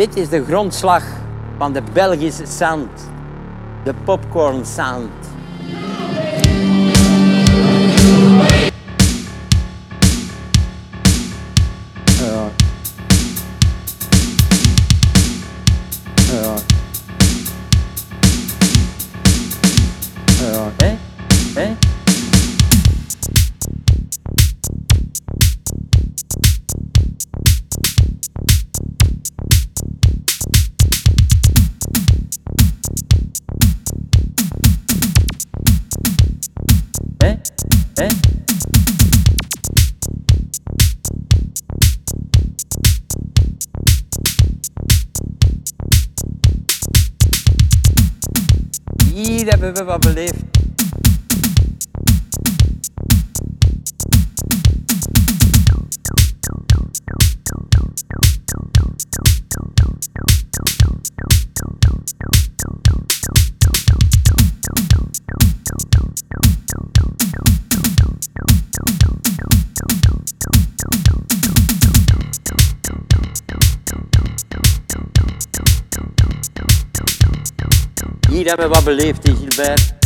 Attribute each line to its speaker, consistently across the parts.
Speaker 1: Dit is de grondslag van de Belgische sound. De popcorn sound. Hè? Hier hebben we wat beleefd. Hier hebben we wat beleefd, hè, Gilbert.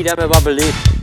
Speaker 1: Hier hebben we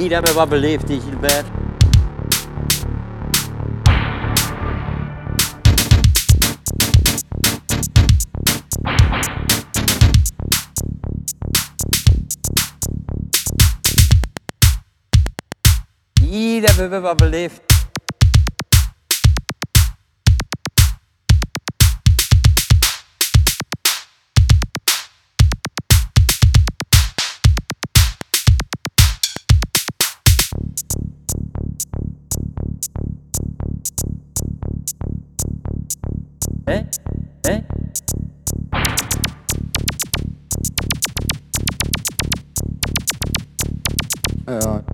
Speaker 1: Hier hebben we wat beleefd, hè, Gilbert. Hier hebben we wat beleefd. Hè? Hè?
Speaker 2: ja.